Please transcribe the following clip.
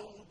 يوم